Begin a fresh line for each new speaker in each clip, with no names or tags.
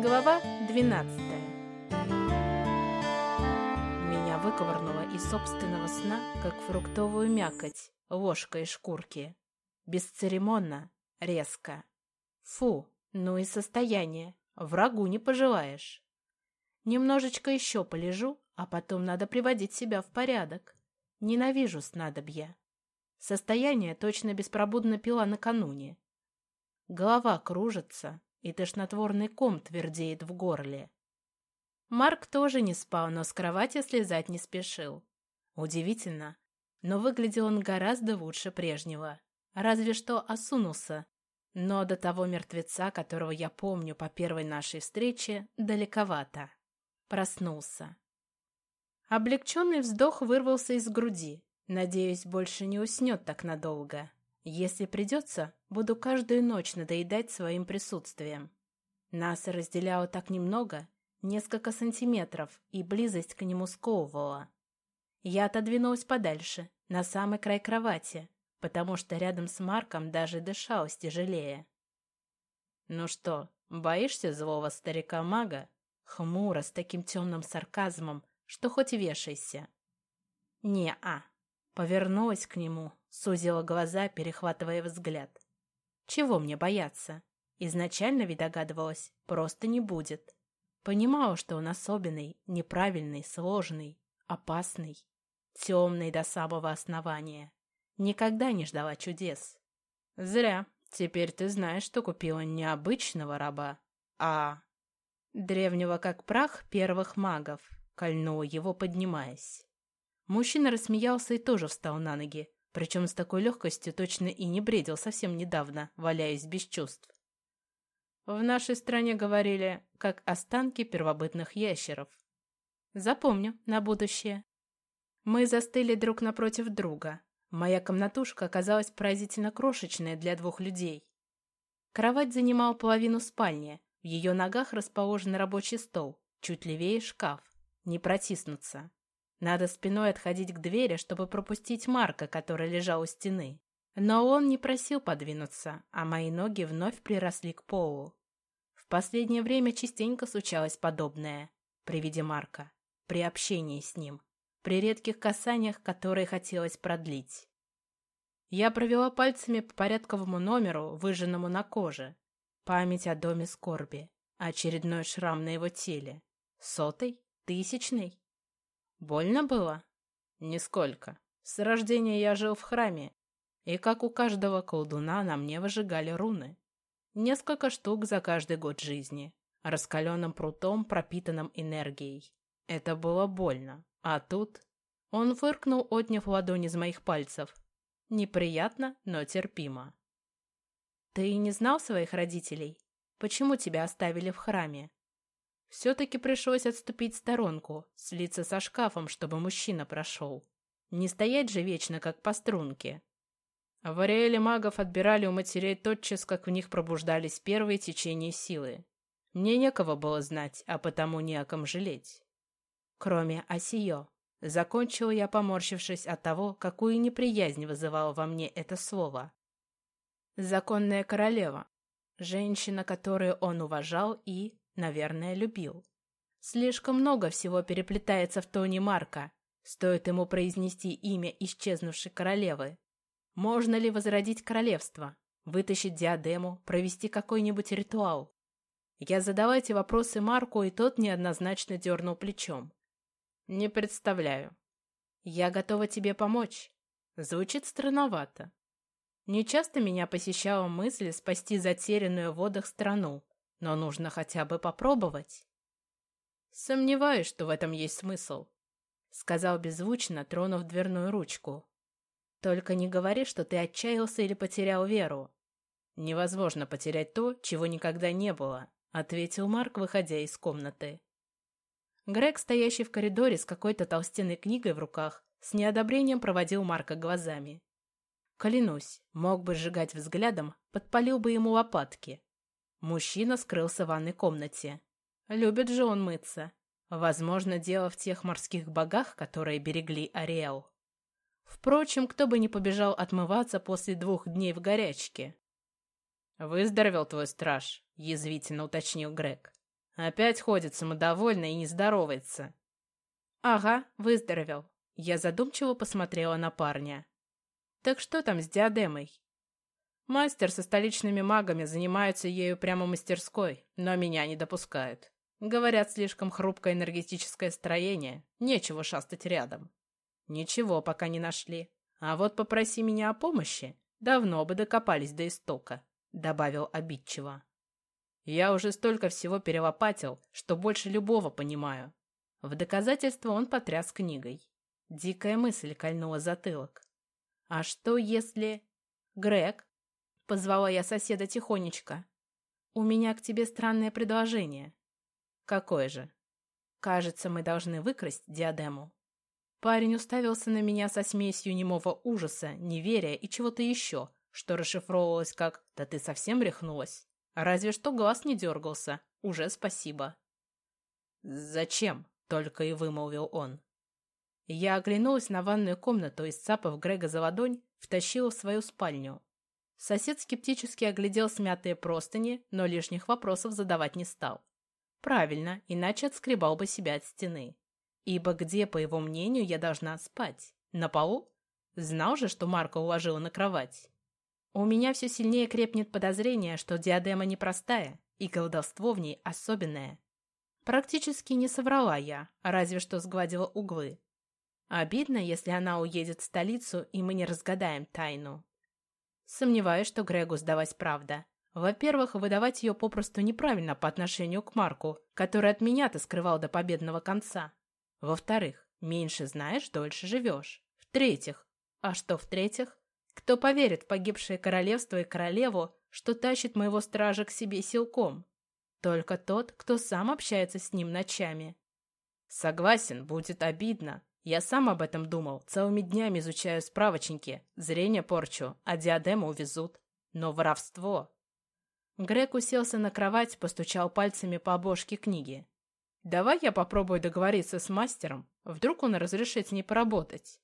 Глава 12 Меня выковырнуло из собственного сна, как фруктовую мякоть, ложкой шкурки. Бесцеремонно, резко. Фу, ну и состояние, врагу не пожелаешь. Немножечко еще полежу, а потом надо приводить себя в порядок. Ненавижу снадобья. Состояние точно беспробудно пила накануне. Голова кружится, и тошнотворный ком твердеет в горле. Марк тоже не спал, но с кровати слезать не спешил. Удивительно, но выглядел он гораздо лучше прежнего. Разве что осунулся. Но до того мертвеца, которого я помню по первой нашей встрече, далековато. Проснулся. Облегченный вздох вырвался из груди. Надеюсь, больше не уснет так надолго. Если придется, буду каждую ночь надоедать своим присутствием. Нас разделяло так немного, несколько сантиметров, и близость к нему сковывала. Я отодвинулась подальше, на самый край кровати, потому что рядом с Марком даже дышалось тяжелее. «Ну что, боишься злого старика-мага?» Хмуро, с таким темным сарказмом, что хоть вешайся. «Не-а», повернулась к нему, Сузила глаза, перехватывая взгляд. Чего мне бояться? Изначально ведь догадывалась, просто не будет. Понимала, что он особенный, неправильный, сложный, опасный, темный до самого основания. Никогда не ждала чудес. Зря. Теперь ты знаешь, что купила не обычного раба, а... Древнего как прах первых магов, кольнула его, поднимаясь. Мужчина рассмеялся и тоже встал на ноги, причем с такой легкостью точно и не бредил совсем недавно, валяясь без чувств. В нашей стране говорили, как останки первобытных ящеров. Запомню на будущее. Мы застыли друг напротив друга. Моя комнатушка оказалась поразительно крошечная для двух людей. Кровать занимала половину спальни, в ее ногах расположен рабочий стол, чуть левее шкаф. Не протиснуться. Надо спиной отходить к двери, чтобы пропустить Марка, который лежал у стены. Но он не просил подвинуться, а мои ноги вновь приросли к полу. В последнее время частенько случалось подобное при виде Марка, при общении с ним, при редких касаниях, которые хотелось продлить. Я провела пальцами по порядковому номеру, выжженному на коже. Память о доме скорби, очередной шрам на его теле. Сотый? Тысячный? Больно было? Нисколько. С рождения я жил в храме, и, как у каждого колдуна, на мне выжигали руны. Несколько штук за каждый год жизни, раскаленным прутом, пропитанным энергией. Это было больно. А тут... Он фыркнул, отняв ладонь из моих пальцев. Неприятно, но терпимо. «Ты не знал своих родителей? Почему тебя оставили в храме?» Все-таки пришлось отступить в сторонку, слиться со шкафом, чтобы мужчина прошел. Не стоять же вечно, как по струнке. В Ариэле магов отбирали у матерей тотчас, как в них пробуждались первые течения силы. Мне некого было знать, а потому не о ком жалеть. Кроме Осиё. Закончил я, поморщившись от того, какую неприязнь вызывало во мне это слово. Законная королева. Женщина, которую он уважал и Наверное, любил. Слишком много всего переплетается в тоне Марка. Стоит ему произнести имя исчезнувшей королевы. Можно ли возродить королевство? Вытащить диадему? Провести какой-нибудь ритуал? Я задала эти вопросы Марку, и тот неоднозначно дернул плечом. «Не представляю. Я готова тебе помочь». Звучит странновато. Нечасто меня посещала мысль спасти затерянную в водах страну, но нужно хотя бы попробовать. Сомневаюсь, что в этом есть смысл, сказал беззвучно, тронув дверную ручку. Только не говори, что ты отчаялся или потерял веру. Невозможно потерять то, чего никогда не было, ответил Марк, выходя из комнаты. Грег, стоящий в коридоре с какой-то толстенной книгой в руках, с неодобрением проводил Марка глазами. Клянусь, мог бы сжигать взглядом, подпалил бы ему лопатки. Мужчина скрылся в ванной комнате. Любит же он мыться. Возможно, дело в тех морских богах, которые берегли Ариэл. Впрочем, кто бы не побежал отмываться после двух дней в горячке. «Выздоровел твой страж», — язвительно уточнил Грег. Опять ходит самодовольно и не здоровается. Ага, выздоровел. Я задумчиво посмотрела на парня. Так что там с диадемой? Мастер со столичными магами занимается ею прямо мастерской, но меня не допускают. Говорят, слишком хрупкое энергетическое строение, нечего шастать рядом. Ничего пока не нашли. А вот попроси меня о помощи, давно бы докопались до истока, добавил обидчиво. Я уже столько всего перелопатил, что больше любого понимаю. В доказательство он потряс книгой. Дикая мысль кольнула затылок. А что если... Грег? Позвала я соседа тихонечко. У меня к тебе странное предложение. Какое же? Кажется, мы должны выкрасть диадему. Парень уставился на меня со смесью немого ужаса, неверия и чего-то еще, что расшифровывалось как «Да ты совсем рехнулась?» Разве что глаз не дергался. Уже спасибо. «Зачем?» — только и вымолвил он. Я оглянулась на ванную комнату и, сцапав Грега за ладонь, втащила в свою спальню. Сосед скептически оглядел смятые простыни, но лишних вопросов задавать не стал. Правильно, иначе отскребал бы себя от стены. Ибо где, по его мнению, я должна спать? На полу? Знал же, что Марка уложила на кровать. У меня все сильнее крепнет подозрение, что диадема непростая, и колдовство в ней особенное. Практически не соврала я, разве что сгладила углы. Обидно, если она уедет в столицу, и мы не разгадаем тайну. Сомневаюсь, что Грегу сдалась правда. Во-первых, выдавать ее попросту неправильно по отношению к Марку, который от меня-то скрывал до победного конца. Во-вторых, меньше знаешь, дольше живешь. В-третьих, а что в-третьих? Кто поверит в погибшее королевство и королеву, что тащит моего стража к себе силком? Только тот, кто сам общается с ним ночами. Согласен, будет обидно. Я сам об этом думал, целыми днями изучаю справочники, зрение порчу, а диадему увезут. Но воровство... Грег уселся на кровать, постучал пальцами по обложке книги. «Давай я попробую договориться с мастером. Вдруг он разрешит с ней поработать».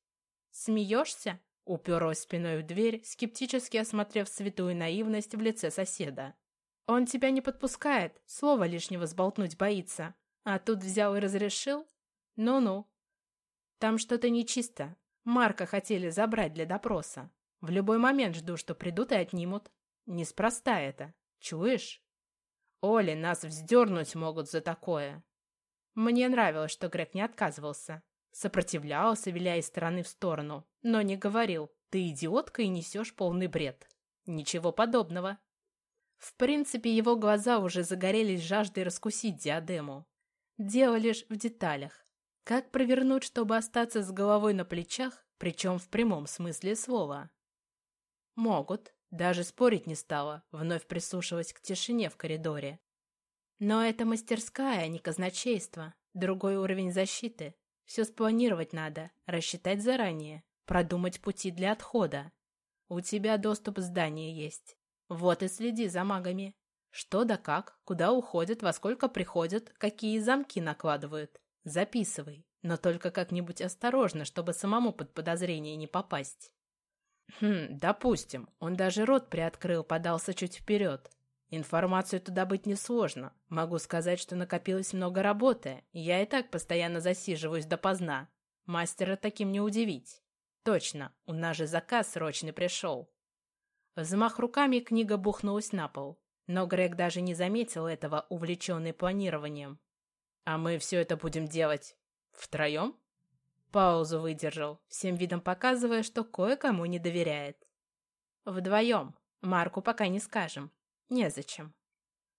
«Смеешься?» Уперлась спиной в дверь, скептически осмотрев святую наивность в лице соседа. «Он тебя не подпускает, слова лишнего сболтнуть боится. А тут взял и разрешил? Ну-ну. Там что-то нечисто. Марка хотели забрать для допроса. В любой момент жду, что придут и отнимут. Неспроста это. Чуешь? Оли, нас вздернуть могут за такое». Мне нравилось, что Грег не отказывался. Сопротивлялся, виляя из стороны в сторону, но не говорил «ты идиотка и несешь полный бред». Ничего подобного. В принципе, его глаза уже загорелись жаждой раскусить диадему. Дело лишь в деталях. Как провернуть, чтобы остаться с головой на плечах, причем в прямом смысле слова? Могут. Даже спорить не стала, вновь прислушиваясь к тишине в коридоре. Но это мастерская, а не казначейство. Другой уровень защиты. Все спланировать надо, рассчитать заранее, продумать пути для отхода. У тебя доступ в здание есть. Вот и следи за магами. Что да как, куда уходят, во сколько приходят, какие замки накладывают. Записывай, но только как-нибудь осторожно, чтобы самому под подозрение не попасть. Хм, допустим, он даже рот приоткрыл, подался чуть вперед. Информацию туда быть несложно. Могу сказать, что накопилось много работы. Я и так постоянно засиживаюсь допоздна. Мастера таким не удивить. Точно, у нас же заказ срочный пришел. Взмах руками книга бухнулась на пол. Но Грег даже не заметил этого, увлеченный планированием. «А мы все это будем делать втроем?» Паузу выдержал, всем видом показывая, что кое-кому не доверяет. «Вдвоем. Марку пока не скажем. Незачем.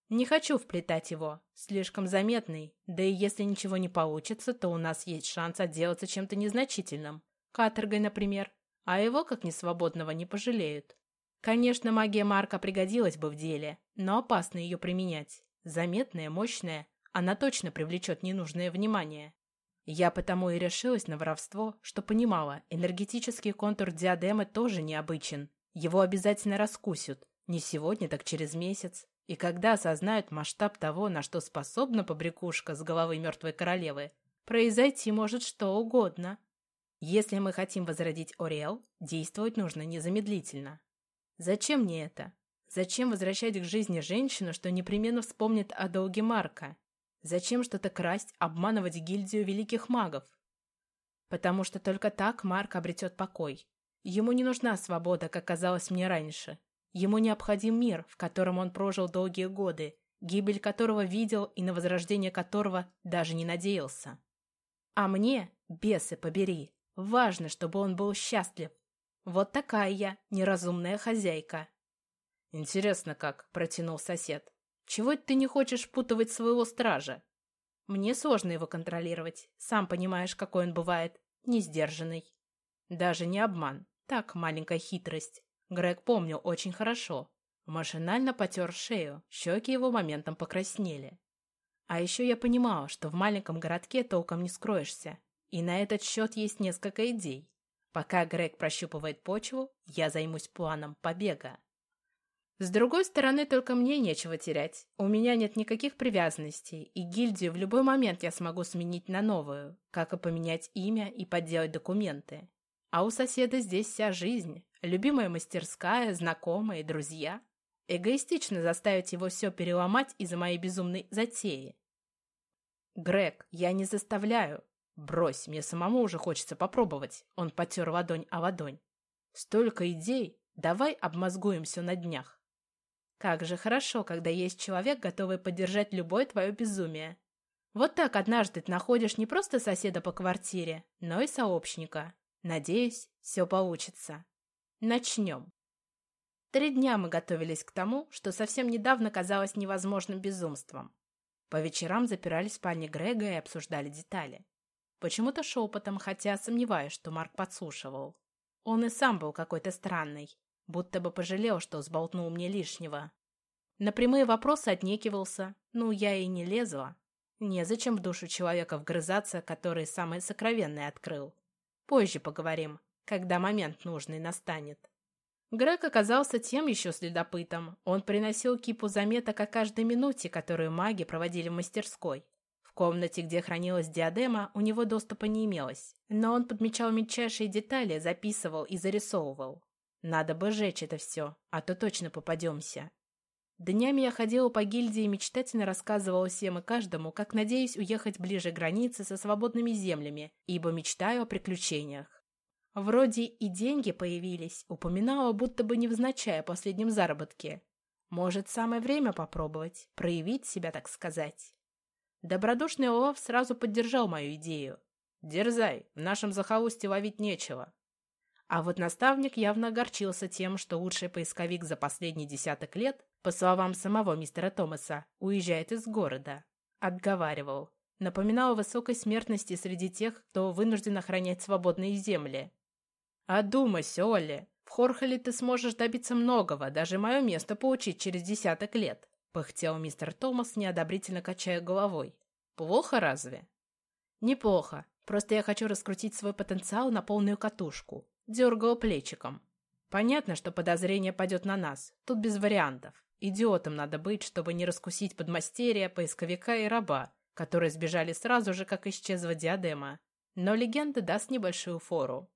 Не хочу вплетать его, слишком заметный, да и если ничего не получится, то у нас есть шанс отделаться чем-то незначительным, каторгой, например, а его, как несвободного, не пожалеют. Конечно, магия Марка пригодилась бы в деле, но опасно ее применять. Заметная, мощная, она точно привлечет ненужное внимание. Я потому и решилась на воровство, что понимала, энергетический контур диадемы тоже необычен. Его обязательно раскусят, не сегодня, так через месяц. И когда осознают масштаб того, на что способна побрякушка с головы мертвой королевы, произойти может что угодно. Если мы хотим возродить Ориэл, действовать нужно незамедлительно. Зачем мне это? Зачем возвращать к жизни женщину, что непременно вспомнит о долге Марка? Зачем что-то красть, обманывать гильдию великих магов? Потому что только так Марк обретет покой. Ему не нужна свобода, как казалось мне раньше. Ему необходим мир, в котором он прожил долгие годы, гибель которого видел и на возрождение которого даже не надеялся. А мне, бесы побери, важно, чтобы он был счастлив. Вот такая я, неразумная хозяйка. Интересно как, протянул сосед. Чего ты не хочешь путывать своего стража? Мне сложно его контролировать. Сам понимаешь, какой он бывает. Несдержанный. Даже не обман. Так, маленькая хитрость. Грег помнил очень хорошо. Машинально потер шею. Щеки его моментом покраснели. А еще я понимал, что в маленьком городке толком не скроешься. И на этот счет есть несколько идей. Пока Грег прощупывает почву, я займусь планом побега. С другой стороны, только мне нечего терять. У меня нет никаких привязанностей, и гильдию в любой момент я смогу сменить на новую, как и поменять имя и подделать документы. А у соседа здесь вся жизнь, любимая мастерская, знакомые, друзья. Эгоистично заставить его все переломать из-за моей безумной затеи. Грег, я не заставляю. Брось, мне самому уже хочется попробовать. Он потер ладонь о ладонь. Столько идей, давай обмозгуем все на днях. Как же хорошо, когда есть человек, готовый поддержать любое твое безумие. Вот так однажды ты находишь не просто соседа по квартире, но и сообщника. Надеюсь, все получится. Начнем. Три дня мы готовились к тому, что совсем недавно казалось невозможным безумством. По вечерам запирались в спальне Грега и обсуждали детали. Почему-то шепотом, хотя сомневаюсь, что Марк подслушивал. Он и сам был какой-то странный, Будто бы пожалел, что сболтнул мне лишнего. На прямые вопросы отнекивался. Ну, я и не лезла. Незачем в душу человека вгрызаться, который самое сокровенное открыл. Позже поговорим, когда момент нужный настанет. Грег оказался тем еще следопытом. Он приносил кипу заметок о каждой минуте, которую маги проводили в мастерской. В комнате, где хранилась диадема, у него доступа не имелось, но он подмечал мельчайшие детали, записывал и зарисовывал. Надо бы сжечь это все, а то точно попадемся. Днями я ходила по гильдии и мечтательно рассказывала всем и каждому, как надеюсь уехать ближе к границе со свободными землями, ибо мечтаю о приключениях. Вроде и деньги появились, упоминала, будто бы невзначай о последнем заработке. Может, самое время попробовать, проявить себя, так сказать. Добродушный Олаф сразу поддержал мою идею. «Дерзай, в нашем захолустье ловить нечего. А вот наставник явно огорчился тем, что лучший поисковик за последний десяток лет, по словам самого мистера Томаса, уезжает из города. Отговаривал. Напоминал о высокой смертности среди тех, кто вынужден охранять свободные земли. «Одумайся, Олли. В Хорхоле ты сможешь добиться многого, даже мое место получить через десяток лет», пыхтел мистер Томас, неодобрительно качая головой. «Плохо разве?» «Неплохо. Просто я хочу раскрутить свой потенциал на полную катушку дергала плечиком. Понятно, что подозрение пойдет на нас. Тут без вариантов. Идиотом надо быть, чтобы не раскусить подмастерья, поисковика и раба, которые сбежали сразу же, как исчезла диадема. Но легенда даст небольшую фору.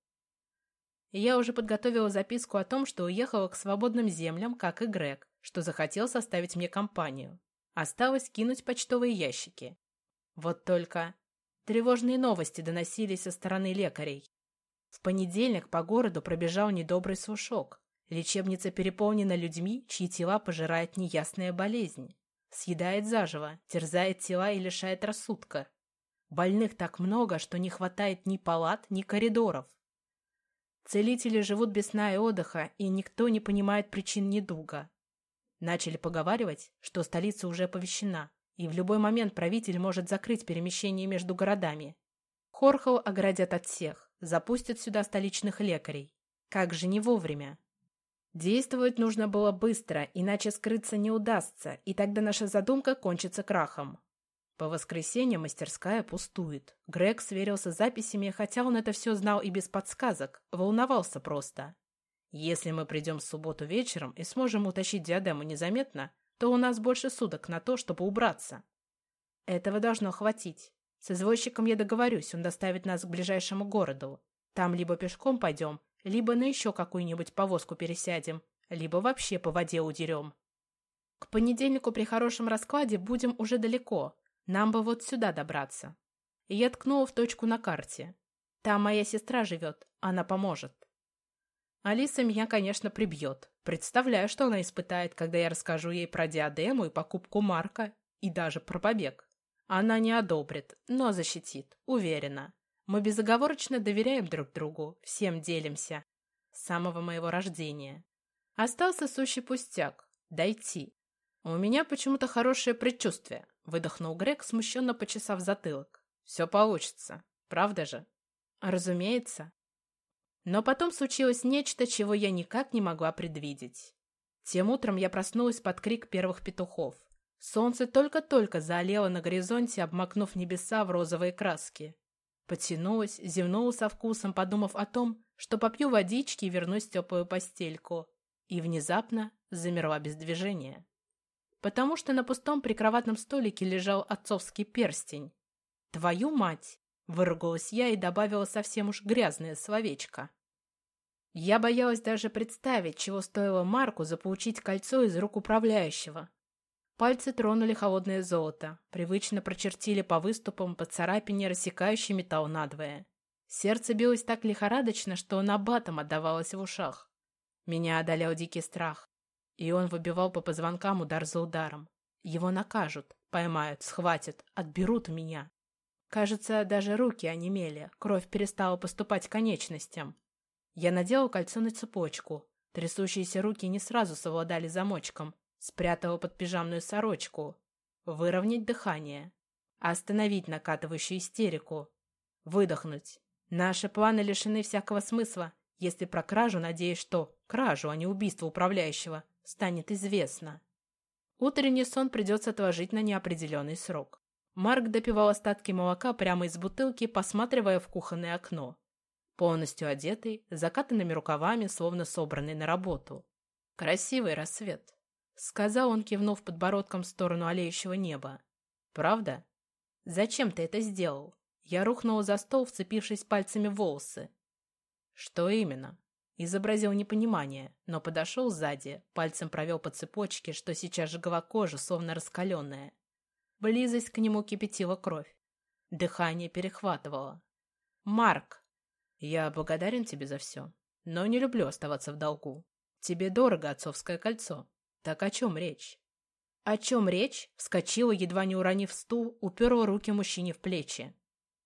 Я уже подготовила записку о том, что уехала к свободным землям, как и Грег, что захотел составить мне компанию. Осталось кинуть почтовые ящики. Вот только тревожные новости доносились со стороны лекарей. В понедельник по городу пробежал недобрый сушок. Лечебница переполнена людьми, чьи тела пожирает неясная болезнь. Съедает заживо, терзает тела и лишает рассудка. Больных так много, что не хватает ни палат, ни коридоров. Целители живут без сна и отдыха, и никто не понимает причин недуга. Начали поговаривать, что столица уже оповещена, и в любой момент правитель может закрыть перемещение между городами. Хорхол оградят от всех запустят сюда столичных лекарей. Как же не вовремя? Действовать нужно было быстро, иначе скрыться не удастся, и тогда наша задумка кончится крахом. По воскресеньям мастерская пустует. Грег сверился с записями, хотя он это все знал и без подсказок, волновался просто. Если мы придем в субботу вечером и сможем утащить диадему незаметно, то у нас больше суток на то, чтобы убраться. Этого должно хватить. С извозчиком я договорюсь, он доставит нас к ближайшему городу. Там либо пешком пойдем, либо на еще какую-нибудь повозку пересядем, либо вообще по воде удерем. К понедельнику при хорошем раскладе будем уже далеко, Нам бы вот сюда добраться. И я ткнула в точку на карте. Там моя сестра живет, она поможет. Алиса меня, конечно, прибьет. Представляю, что она испытает, когда я расскажу ей про диадему и покупку Марка, и даже про побег. Она не одобрит, но защитит, уверена. Мы безоговорочно доверяем друг другу, всем делимся. С самого моего рождения. Остался сущий пустяк — дойти. У меня почему-то хорошее предчувствие, выдохнул Грег, смущенно почесав затылок. Все получится, правда же? Разумеется. Но потом случилось нечто, чего я никак не могла предвидеть. Тем утром я проснулась под крик первых петухов. Солнце только-только заолело на горизонте, обмакнув небеса в розовые краски. Потянулась, зевнула со вкусом, подумав о том, что попью водички и вернусь в теплую постельку. И внезапно замерла без движения. Потому что на пустом прикроватном столике лежал отцовский перстень. «Твою мать!» — выругалась я и добавила совсем уж грязное словечко. Я боялась даже представить, чего стоило Марку заполучить кольцо из рук управляющего. Пальцы тронули холодное золото, привычно прочертили по выступам по царапине, рассекающей металл надвое. Сердце билось так лихорадочно, что набатом отдавалось в ушах. Меня одолел дикий страх, и он выбивал по позвонкам удар за ударом. Его накажут, поймают, схватят, отберут у меня. Кажется, даже руки онемели, кровь перестала поступать к конечностям. Я надела кольцо на цепочку. Трясущиеся руки не сразу совладали замочком, Спрятала под пижамную сорочку. Выровнять дыхание. Остановить накатывающую истерику. Выдохнуть. Наши планы лишены всякого смысла, если про кражу, надеюсь, что кражу, а не убийство управляющего, станет известно. Утренний сон придется отложить на неопределенный срок. Марк допивал остатки молока прямо из бутылки, посматривая в кухонное окно. Полностью одетый, закатанными рукавами, словно собранный на работу. Красивый рассвет. Сказал он, кивнув подбородком в сторону олеющего неба. «Правда? Зачем ты это сделал?» Я рухнула за стол, вцепившись пальцами в волосы. «Что именно?» Изобразил непонимание, но подошел сзади, пальцем провел по цепочке, что сейчас жгла кожу, словно раскаленная. Близость к нему кипятила кровь. Дыхание перехватывало. «Марк!» «Я благодарен тебе за все, но не люблю оставаться в долгу. Тебе дорого отцовское кольцо. Так о чем речь? О чем речь? Вскочила, едва не уронив стул, уперла руки мужчине в плечи.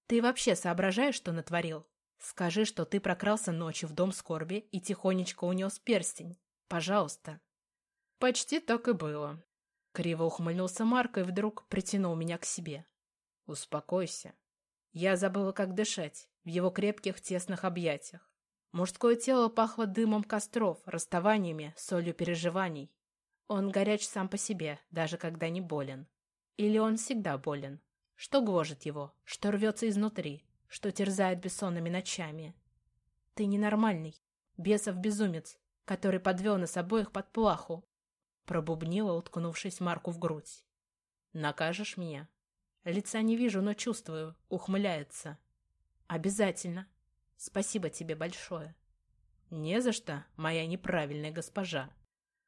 Ты вообще соображаешь, что натворил? Скажи, что ты прокрался ночью в дом скорби и тихонечко унес перстень. Пожалуйста. Почти так и было. Криво ухмыльнулся Марк и вдруг притянул меня к себе. Успокойся. Я забыла, как дышать в его крепких тесных объятиях. Мужское тело пахло дымом костров, расставаниями, солью переживаний. Он горяч сам по себе, даже когда не болен. Или он всегда болен? Что гложет его? Что рвется изнутри? Что терзает бессонными ночами? Ты ненормальный. Бесов безумец, который подвел нас обоих под плаху. Пробубнила, уткнувшись Марку в грудь. Накажешь меня? Лица не вижу, но чувствую. Ухмыляется. Обязательно. Спасибо тебе большое. Не за что, моя неправильная госпожа.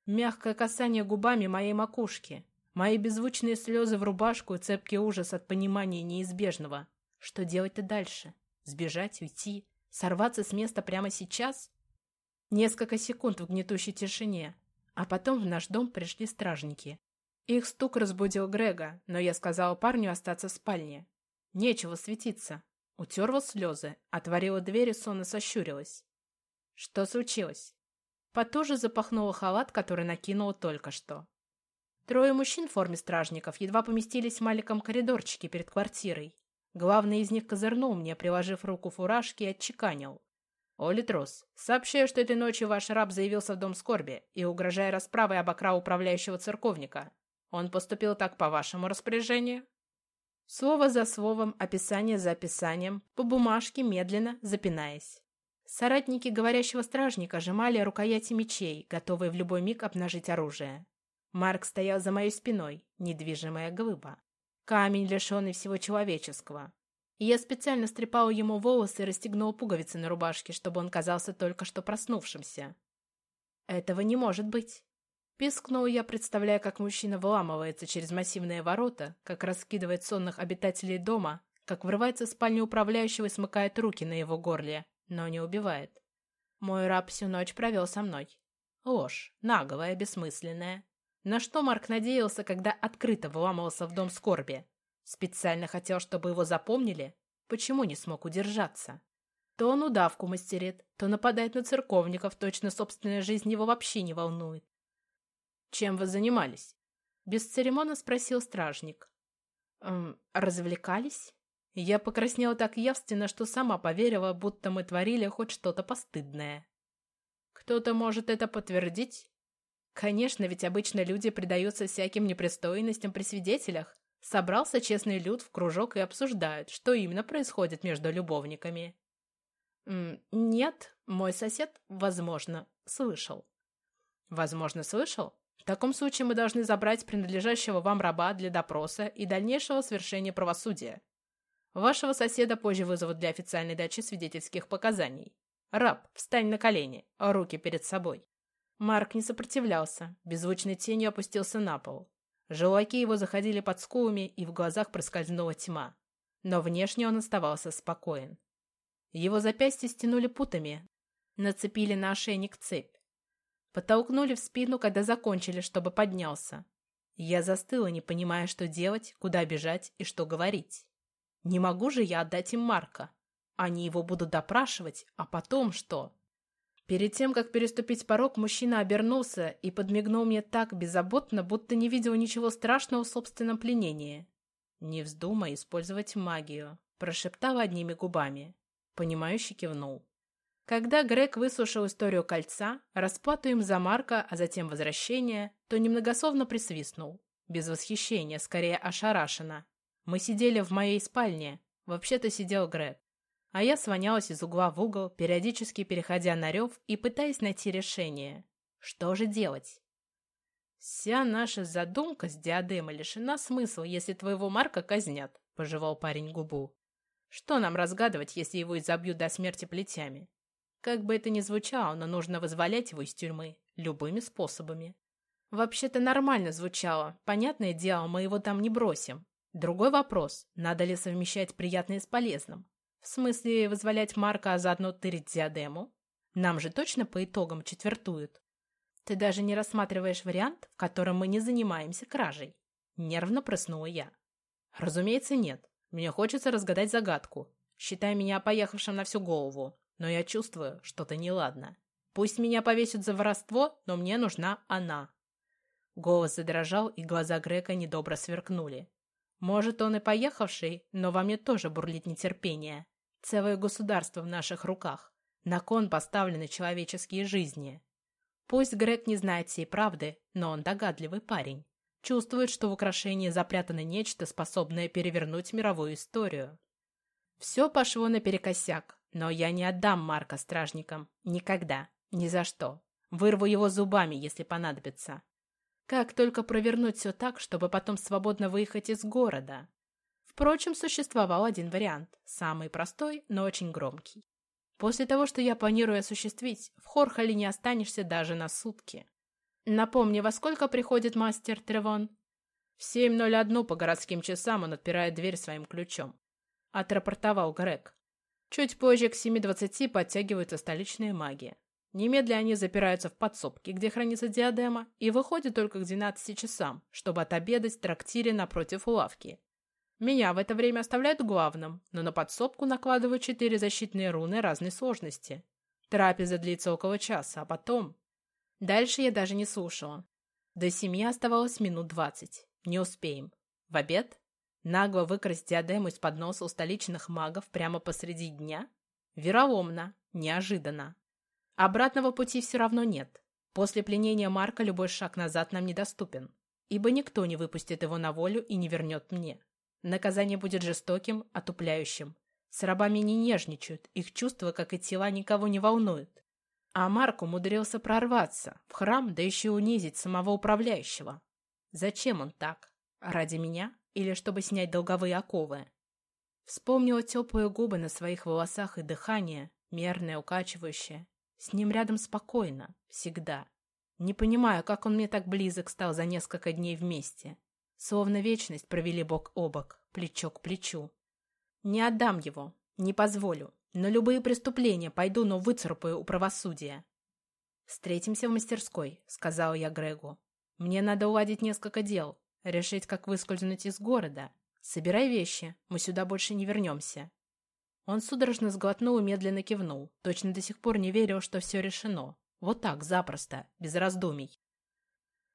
Мягкое касание губами моей макушки. Мои беззвучные слезы в рубашку и цепкий ужас от понимания неизбежного. Что делать-то дальше? Сбежать, уйти? Сорваться с места прямо сейчас? Несколько секунд в гнетущей тишине. А потом в наш дом пришли стражники. Их стук разбудил Грега, но я сказала парню остаться в спальне. Нечего светиться. Утерла слезы, отворила дверь и сонно сощурилась. Что случилось? Потуже запахнула халат, который накинула только что. Трое мужчин в форме стражников едва поместились в маленьком коридорчике перед квартирой. Главный из них козырнул мне, приложив руку фуражки, и отчеканил. «Олитрос, сообщаю, что этой ночью ваш раб заявился в дом скорби и, угрожая расправой, обокрал управляющего церковника. Он поступил так по вашему распоряжению?» Слово за словом, описание за описанием, по бумажке, медленно, запинаясь. Соратники говорящего стражника сжимали рукояти мечей, готовые в любой миг обнажить оружие. Марк стоял за моей спиной, недвижимая глыба. Камень, лишенный всего человеческого. Я специально стрепал ему волосы и расстегнул пуговицы на рубашке, чтобы он казался только что проснувшимся. Этого не может быть. Пискнул я, представляя, как мужчина выламывается через массивные ворота, как раскидывает сонных обитателей дома, как врывается в спальню управляющего и смыкает руки на его горле, но не убивает. Мой раб всю ночь провел со мной. Ложь, наглая, бессмысленная. На что Марк надеялся, когда открыто выламывался в дом скорби? Специально хотел, чтобы его запомнили? Почему не смог удержаться? То он удавку мастерит, то нападает на церковников, точно собственная жизнь его вообще не волнует. «Чем вы занимались?» Бесцеремонно спросил стражник. «Эм, развлекались?» Я покраснела так явственно, что сама поверила, будто мы творили хоть что-то постыдное. Кто-то может это подтвердить? Конечно, ведь обычно люди предаются всяким непристойностям при свидетелях. Собрался честный люд в кружок и обсуждают, что именно происходит между любовниками. Нет, мой сосед, возможно, слышал. Возможно, слышал? В таком случае мы должны забрать принадлежащего вам раба для допроса и дальнейшего совершения правосудия. Вашего соседа позже вызовут для официальной дачи свидетельских показаний. Раб, встань на колени, руки перед собой. Марк не сопротивлялся, беззвучной тенью опустился на пол. Желаки его заходили под скулами, и в глазах проскользнула тьма. Но внешне он оставался спокоен. Его запястья стянули путами, нацепили на ошейник цепь. Подтолкнули в спину, когда закончили, чтобы поднялся. Я застыла, не понимая, что делать, куда бежать и что говорить. Не могу же я отдать им Марка. Они его будут допрашивать, а потом что? Перед тем, как переступить порог, мужчина обернулся и подмигнул мне так беззаботно, будто не видел ничего страшного в собственном пленении. «Не вздумай использовать магию», — прошептал одними губами. Понимающе кивнул. Когда Грег выслушал историю кольца, расплату им за Марка, а затем возвращение, то немногословно присвистнул. Без восхищения, скорее ошарашенно. Мы сидели в моей спальне. Вообще-то сидел Грег. А я слонялась из угла в угол, периодически переходя на рев и пытаясь найти решение. Что же делать? «Вся наша задумка с диадемой лишена смысла, если твоего Марка казнят», — пожевал парень губу. «Что нам разгадывать, если его изобьют до смерти плетями? Как бы это ни звучало, но нужно вызволять его из тюрьмы любыми способами». «Вообще-то нормально звучало. Понятное дело, мы его там не бросим. Другой вопрос, надо ли совмещать приятное с полезным? В смысле, вызволять Марка, а заодно тырить диадему? Нам же точно по итогам четвертуют. Ты даже не рассматриваешь вариант, в котором мы не занимаемся кражей. Нервно прыснула я. Разумеется, нет. Мне хочется разгадать загадку. Считай меня поехавшим на всю голову. Но я чувствую, что-то неладно. Пусть меня повесят за воровство, но мне нужна она. Голос задрожал, и глаза Грека недобро сверкнули. Может, он и поехавший, но во мне тоже бурлит нетерпение. Целое государство в наших руках. На кон поставлены человеческие жизни. Пусть Грег не знает всей правды, но он догадливый парень. Чувствует, что в украшении запрятано нечто, способное перевернуть мировую историю. Все пошло наперекосяк, но я не отдам Марка стражникам. Никогда. Ни за что. Вырву его зубами, если понадобится. Как только провернуть все так, чтобы потом свободно выехать из города? Впрочем, существовал один вариант, самый простой, но очень громкий. После того, что я планирую осуществить, в Хорхоле не останешься даже на сутки. Напомни, во сколько приходит мастер Тревон? В 7.01 по городским часам он отпирает дверь своим ключом. Отрапортовал Грег. Чуть позже к 7.20 подтягиваются столичные маги. Немедля они запираются в подсобке, где хранится диадема, и выходят только к 12 часам, чтобы отобедать в трактире напротив лавки. Меня в это время оставляют главным, но на подсобку накладывают четыре защитные руны разной сложности. Трапеза длится около часа, а потом... Дальше я даже не слушала. До семьи оставалось минут двадцать. Не успеем. В обед? Нагло выкрасть диадему из-под носа у столичных магов прямо посреди дня? Вероломно. Неожиданно. Обратного пути все равно нет. После пленения Марка любой шаг назад нам недоступен, ибо никто не выпустит его на волю и не вернет мне. Наказание будет жестоким, отупляющим. С рабами не нежничают, их чувства, как и тела, никого не волнуют. А Марк умудрился прорваться в храм, да еще унизить самого управляющего. Зачем он так? Ради меня или чтобы снять долговые оковы? Вспомнила теплые губы на своих волосах и дыхание, мерное, укачивающее, с ним рядом спокойно, всегда. Не понимаю, как он мне так близок стал за несколько дней вместе. Словно вечность провели бок о бок, плечо к плечу. Не отдам его, не позволю. На любые преступления пойду, но выцарапаю у правосудия. «Встретимся в мастерской», — сказала я Грегу. «Мне надо уладить несколько дел, решить, как выскользнуть из города. Собирай вещи, мы сюда больше не вернемся». Он судорожно сглотнул и медленно кивнул, точно до сих пор не верил, что все решено. Вот так, запросто, без раздумий.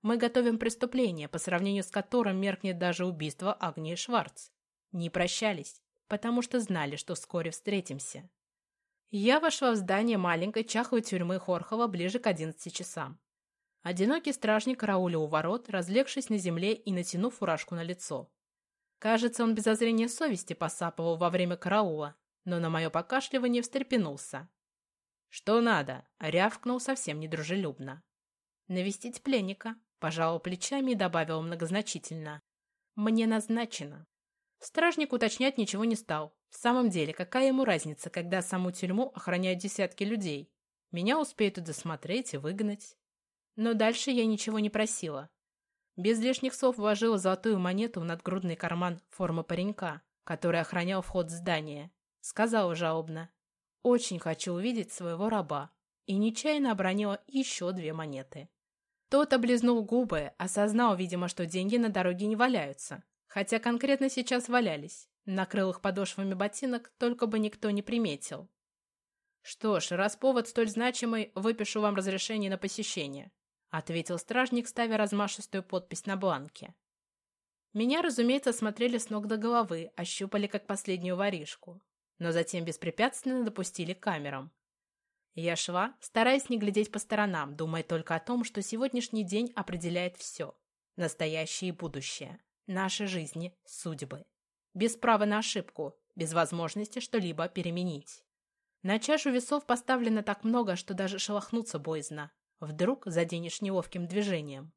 Мы готовим преступление, по сравнению с которым меркнет даже убийство Агнии Шварц. Не прощались, потому что знали, что вскоре встретимся. Я вошла в здание маленькой чахлой тюрьмы Хорхова ближе к одиннадцати часам. Одинокий стражник караулил у ворот, разлегшись на земле и натянув фуражку на лицо. Кажется, он без озрения совести посапывал во время караула, но на мое покашливание встрепенулся. «Что надо?» — рявкнул совсем недружелюбно. «Навестить пленника», — пожал плечами и добавил многозначительно. «Мне назначено». Стражник уточнять ничего не стал. В самом деле, какая ему разница, когда саму тюрьму охраняют десятки людей? Меня успеют и досмотреть, и выгнать. Но дальше я ничего не просила. Без лишних слов вложила золотую монету в надгрудный карман формы паренька, который охранял вход в здание. Сказала жалобно. «Очень хочу увидеть своего раба». И нечаянно обронила еще две монеты. Тот облизнул губы, осознал, видимо, что деньги на дороге не валяются. Хотя конкретно сейчас валялись. Накрыл их подошвами ботинок, только бы никто не приметил. «Что ж, раз повод столь значимый, выпишу вам разрешение на посещение», ответил стражник, ставя размашистую подпись на бланке. Меня, разумеется, смотрели с ног до головы, ощупали как последнюю воришку но затем беспрепятственно допустили к камерам. Я шла, стараясь не глядеть по сторонам, думая только о том, что сегодняшний день определяет все. Настоящее и будущее. Наши жизни, судьбы. Без права на ошибку, без возможности что-либо переменить. На чашу весов поставлено так много, что даже шелохнуться боязно. Вдруг заденешь неловким движением.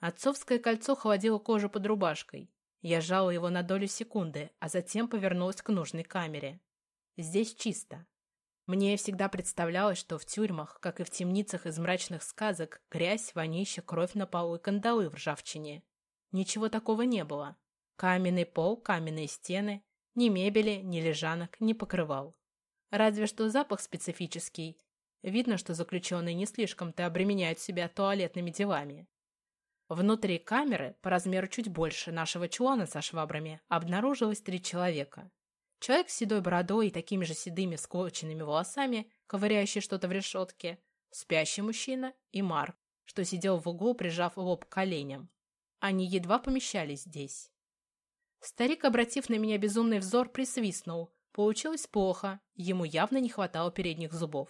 Отцовское кольцо холодило кожу под рубашкой. Я сжала его на долю секунды, а затем повернулась к нужной камере. Здесь чисто. Мне всегда представлялось, что в тюрьмах, как и в темницах из мрачных сказок, грязь, вонища, кровь на полу и кандалы в ржавчине. Ничего такого не было. Каменный пол, каменные стены, ни мебели, ни лежанок, ни покрывал. Разве что запах специфический. Видно, что заключенные не слишком-то обременяют себя туалетными делами. Внутри камеры, по размеру чуть больше нашего чулана со швабрами, обнаружилось три человека. Человек с седой бородой и такими же седыми сколоченными волосами, ковыряющий что-то в решетке, спящий мужчина и Марк, что сидел в углу, прижав лоб к коленям. Они едва помещались здесь. Старик, обратив на меня безумный взор, присвистнул. Получилось плохо, ему явно не хватало передних зубов.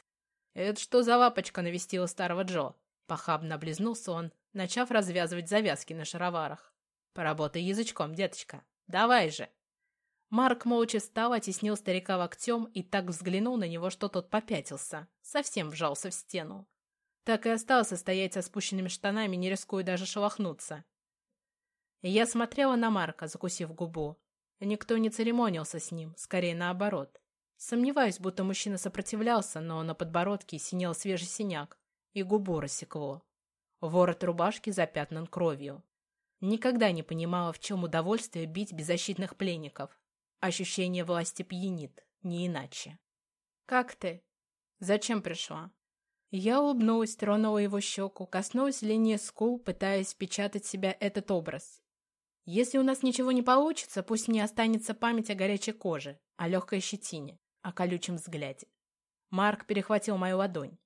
«Это что за лапочка навестила старого Джо?» Похабно облизнулся он, начав развязывать завязки на шароварах. «Поработай язычком, деточка. Давай же!» Марк молча встал, оттеснил старика локтем и так взглянул на него, что тот попятился. Совсем вжался в стену. Так и остался стоять со спущенными штанами, не рискуя даже шелохнуться. Я смотрела на Марка, закусив губу. Никто не церемонился с ним, скорее наоборот. Сомневаюсь, будто мужчина сопротивлялся, но на подбородке синел свежий синяк, и губу рассекло. Ворот рубашки запятнан кровью. Никогда не понимала, в чем удовольствие бить беззащитных пленников. Ощущение власти пьянит, не иначе. «Как ты? Зачем пришла?» Я улыбнулась, тронула его щеку, коснулась линии скул, пытаясь печатать себя этот образ. Если у нас ничего не получится, пусть мне останется память о горячей коже, о легкой щетине, о колючем взгляде. Марк перехватил мою ладонь.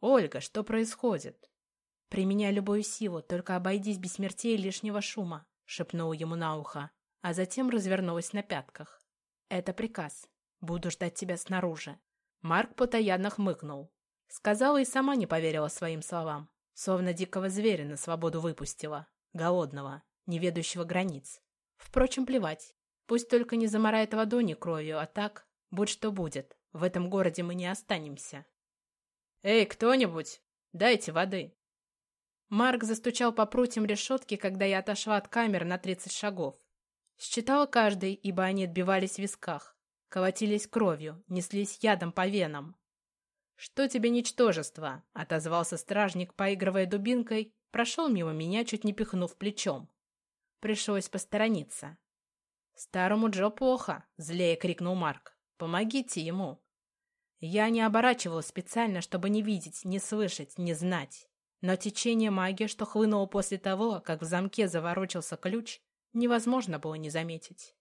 «Ольга, что происходит?» «Применяй любую силу, только обойдись без смертей и лишнего шума», — шепнул ему на ухо а затем развернулась на пятках. «Это приказ. Буду ждать тебя снаружи». Марк потаянно хмыкнул. Сказала и сама не поверила своим словам. Словно дикого зверя на свободу выпустила. Голодного, не ведущего границ. Впрочем, плевать. Пусть только не замарает ладони кровью, а так, будь что будет, в этом городе мы не останемся. «Эй, кто-нибудь, дайте воды!» Марк застучал по прутьям решетки, когда я отошла от камеры на тридцать шагов. Считала каждый, ибо они отбивались в висках, колотились кровью, неслись ядом по венам. «Что тебе ничтожество?» — отозвался стражник, поигрывая дубинкой, прошел мимо меня, чуть не пихнув плечом. Пришлось посторониться. «Старому Джо плохо!» — злее крикнул Марк. «Помогите ему!» Я не оборачивал специально, чтобы не видеть, не слышать, не знать. Но течение магии, что хлынуло после того, как в замке заворочился ключ, невозможно было не заметить.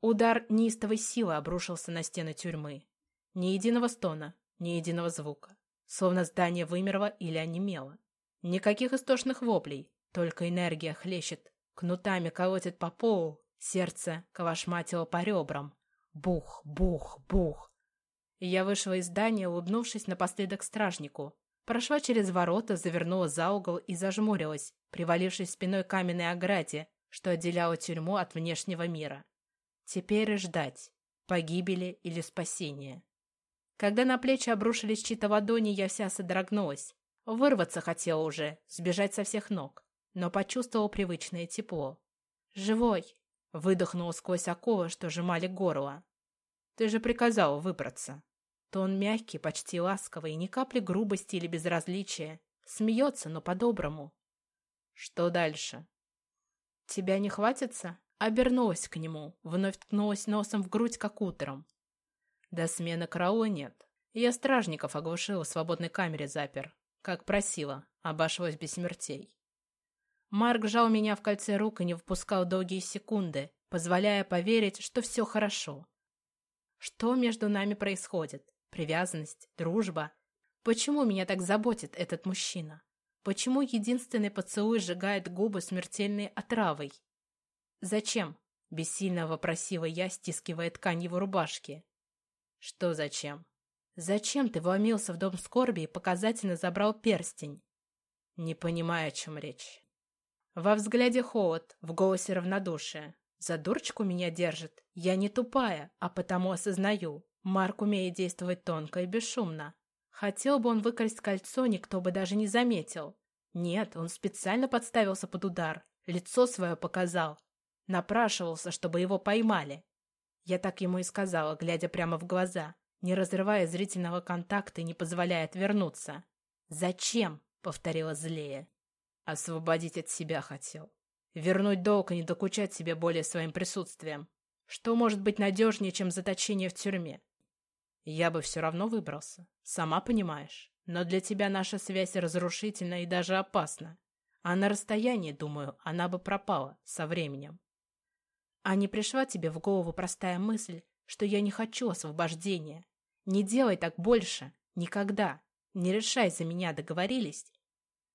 Удар неистовой силы обрушился на стены тюрьмы. Ни единого стона, ни единого звука. Словно здание вымерло или онемело. Никаких истошных воплей, только энергия хлещет, кнутами колотит по полу, сердце калашматило по ребрам. Бух, бух, бух. И я вышла из здания, улыбнувшись напоследок стражнику. Прошла через ворота, завернула за угол и зажмурилась, привалившись спиной к каменной ограде, что отделяла тюрьму от внешнего мира. Теперь и ждать, погибели или спасения. Когда на плечи обрушились чьи-то ладони, я вся содрогнулась. Вырваться хотела уже, сбежать со всех ног, но почувствовал привычное тепло. «Живой!» — выдохнула сквозь оковы, что сжимали горло. «Ты же приказал выбраться!» Тон мягкий, почти ласковый, ни капли грубости или безразличия. Смеется, но по-доброму. «Что дальше?» «Тебя не хватится?» Обернулась к нему, вновь ткнулась носом в грудь, как утром. До смены караула нет. Я стражников оглушила, в свободной камере запер. Как просила, обошлось без смертей. Марк жал меня в кольце рук и не выпускал долгие секунды, позволяя поверить, что все хорошо. Что между нами происходит? Привязанность? Дружба? Почему меня так заботит этот мужчина? Почему единственный поцелуй сжигает губы смертельной отравой? «Зачем?» — бессильно вопросила я, стискивая ткань его рубашки. «Что зачем?» «Зачем ты вломился в дом скорби и показательно забрал перстень?» «Не понимаю, о чем речь». Во взгляде холод, в голосе равнодушие. За дурочку меня держит. Я не тупая, а потому осознаю. Марк умеет действовать тонко и бесшумно. Хотел бы он выкрасть кольцо, никто бы даже не заметил. Нет, он специально подставился под удар. Лицо свое показал. Напрашивался, чтобы его поймали. Я так ему и сказала, глядя прямо в глаза, не разрывая зрительного контакта и не позволяя отвернуться. «Зачем?» — повторила злее. «Освободить от себя хотел. Вернуть долг и не докучать себе более своим присутствием. Что может быть надежнее, чем заточение в тюрьме? Я бы все равно выбрался, сама понимаешь. Но для тебя наша связь разрушительна и даже опасна. А на расстоянии, думаю, она бы пропала со временем. А не пришла тебе в голову простая мысль, что я не хочу освобождения? Не делай так больше. Никогда. Не решай за меня, договорились?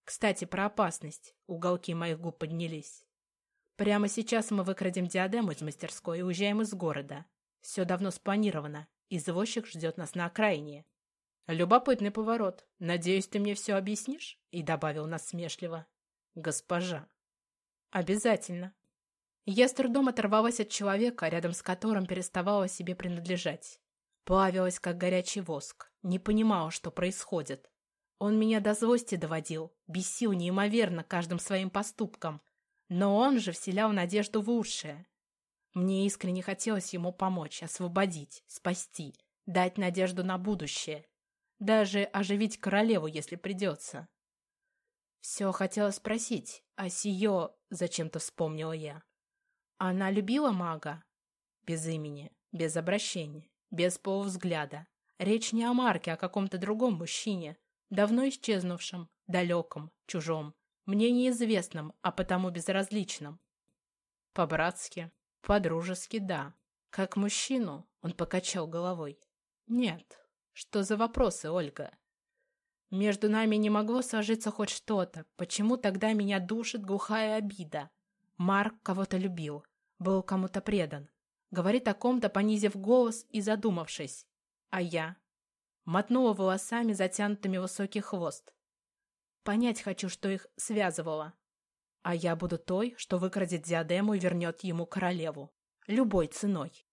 Кстати, про опасность. Уголки моих губ поднялись. Прямо сейчас мы выкрадем диадему из мастерской и уезжаем из города. Все давно спланировано. Извозчик ждет нас на окраине. Любопытный поворот. Надеюсь, ты мне все объяснишь? И добавил насмешливо. Госпожа. Обязательно. Я с трудом оторвалась от человека, рядом с которым переставала себе принадлежать. Плавилась, как горячий воск. Не понимала, что происходит. Он меня до злости доводил, бесил неимоверно каждым своим поступком. Но он же вселял надежду в лучшее. Мне искренне хотелось ему помочь, освободить, спасти, дать надежду на будущее. Даже оживить королеву, если придется. Все хотела спросить, а сие зачем-то вспомнила я. Она любила мага? Без имени, без обращения, без полувзгляда. Речь не о Марке, а о каком-то другом мужчине, давно исчезнувшем, далеком, чужом, мне неизвестном, а потому безразличном. По-братски, по-дружески, да. Как мужчину, он покачал головой. Нет. Что за вопросы, Ольга? Между нами не могло сложиться хоть что-то. Почему тогда меня душит глухая обида? Марк кого-то любил был кому-то предан. Говорит о ком-то, понизив голос и задумавшись. А я? Мотнула волосами, затянутыми высокий хвост. Понять хочу, что их связывало. А я буду той, что выкрадет диадему и вернет ему королеву. Любой ценой.